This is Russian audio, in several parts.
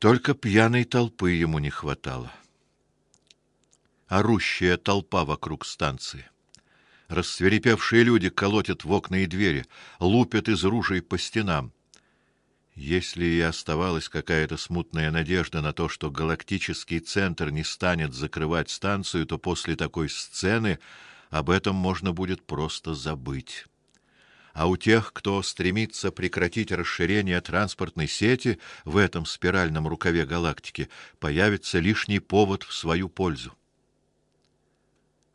Только пьяной толпы ему не хватало. Орущая толпа вокруг станции. Рассверепевшие люди колотят в окна и двери, лупят из ружей по стенам. Если и оставалась какая-то смутная надежда на то, что галактический центр не станет закрывать станцию, то после такой сцены об этом можно будет просто забыть а у тех, кто стремится прекратить расширение транспортной сети в этом спиральном рукаве галактики, появится лишний повод в свою пользу.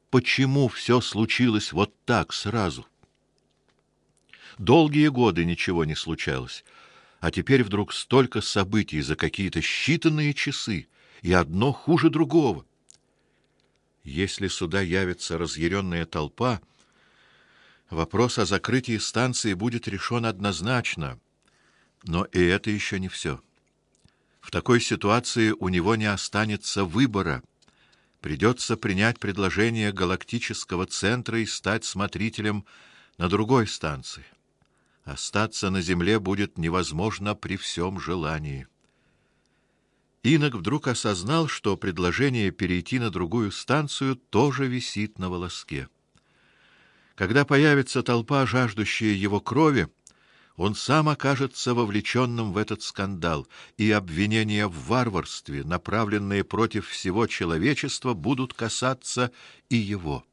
Почему все случилось вот так сразу? Долгие годы ничего не случалось, а теперь вдруг столько событий за какие-то считанные часы, и одно хуже другого. Если сюда явится разъяренная толпа, вопрос о закрытии станции будет решен однозначно. Но и это еще не все. В такой ситуации у него не останется выбора. Придется принять предложение галактического центра и стать смотрителем на другой станции. Остаться на земле будет невозможно при всем желании. Инок вдруг осознал, что предложение перейти на другую станцию тоже висит на волоске. Когда появится толпа, жаждущая его крови, он сам окажется вовлеченным в этот скандал, и обвинения в варварстве, направленные против всего человечества, будут касаться и его.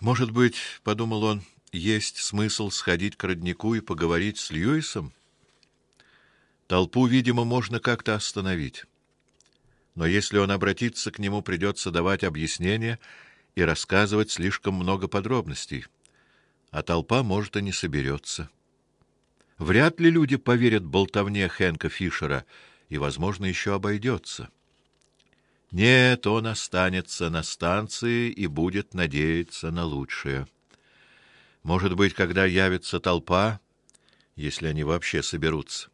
Может быть, подумал он, есть смысл сходить к роднику и поговорить с Льюисом? Толпу, видимо, можно как-то остановить. Но если он обратится к нему, придется давать объяснения и рассказывать слишком много подробностей, а толпа может и не соберется. Вряд ли люди поверят болтовне Хенка Фишера, и, возможно, еще обойдется. Нет, он останется на станции и будет надеяться на лучшее. Может быть, когда явится толпа, если они вообще соберутся,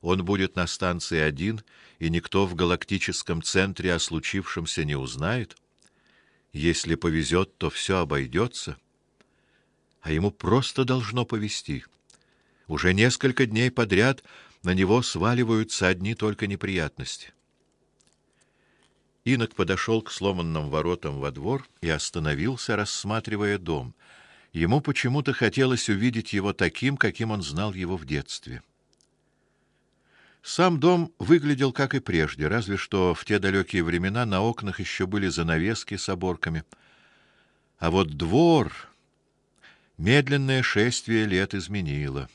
он будет на станции один, и никто в галактическом центре о случившемся не узнает. Если повезет, то все обойдется. А ему просто должно повезти. Уже несколько дней подряд на него сваливаются одни только неприятности. Инок подошел к сломанным воротам во двор и остановился, рассматривая дом. Ему почему-то хотелось увидеть его таким, каким он знал его в детстве. Сам дом выглядел как и прежде, разве что в те далекие времена на окнах еще были занавески с оборками. А вот двор медленное шествие лет изменило.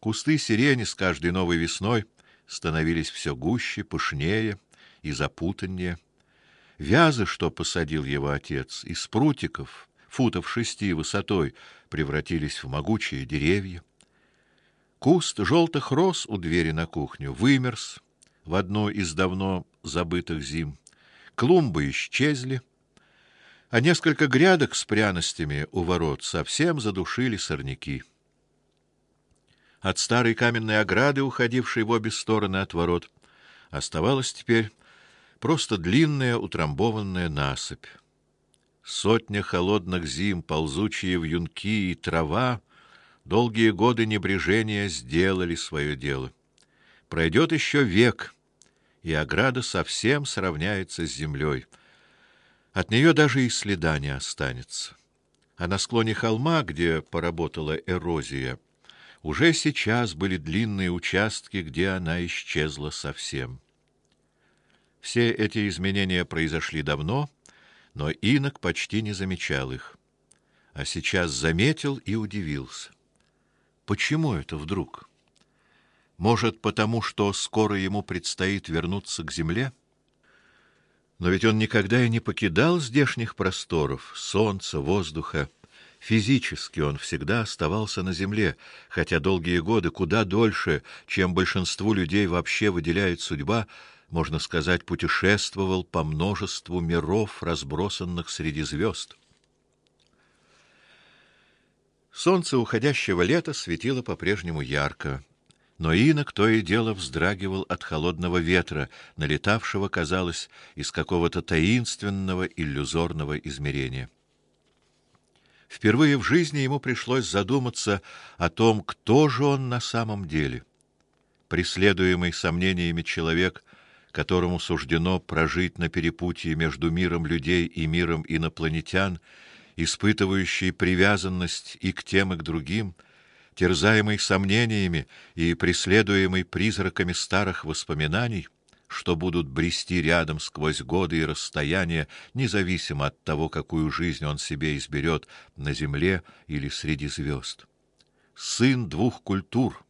Кусты сирени с каждой новой весной становились все гуще, пышнее и запутаннее. Вязы, что посадил его отец, из прутиков, футов шести высотой, превратились в могучие деревья. Куст желтых роз у двери на кухню вымерз в одну из давно забытых зим. Клумбы исчезли, а несколько грядок с пряностями у ворот совсем задушили сорняки. От старой каменной ограды, уходившей в обе стороны от ворот, оставалась теперь просто длинная утрамбованная насыпь. Сотня холодных зим, ползучие вьюнки и трава Долгие годы небрежения сделали свое дело. Пройдет еще век, и ограда совсем сравняется с землей. От нее даже и следа не останется. А на склоне холма, где поработала эрозия, уже сейчас были длинные участки, где она исчезла совсем. Все эти изменения произошли давно, но Инок почти не замечал их. А сейчас заметил и удивился. Почему это вдруг? Может, потому что скоро ему предстоит вернуться к земле? Но ведь он никогда и не покидал здешних просторов, солнца, воздуха. Физически он всегда оставался на земле, хотя долгие годы, куда дольше, чем большинству людей вообще выделяет судьба, можно сказать, путешествовал по множеству миров, разбросанных среди звезд. Солнце уходящего лета светило по-прежнему ярко, но инок то и дело вздрагивал от холодного ветра, налетавшего, казалось, из какого-то таинственного иллюзорного измерения. Впервые в жизни ему пришлось задуматься о том, кто же он на самом деле. преследуемый сомнениями человек, которому суждено прожить на перепутье между миром людей и миром инопланетян, испытывающий привязанность и к тем, и к другим, терзаемый сомнениями и преследуемый призраками старых воспоминаний, что будут брести рядом сквозь годы и расстояния, независимо от того, какую жизнь он себе изберет на земле или среди звезд. Сын двух культур,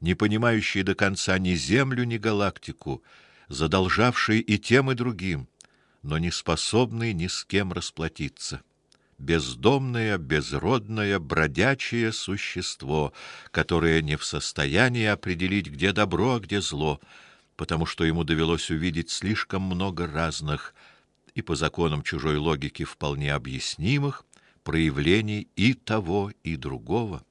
не понимающий до конца ни землю, ни галактику, задолжавший и тем и другим, но не способный ни с кем расплатиться бездомное, безродное, бродячее существо, которое не в состоянии определить, где добро, а где зло, потому что ему довелось увидеть слишком много разных и по законам чужой логики вполне объяснимых проявлений и того, и другого.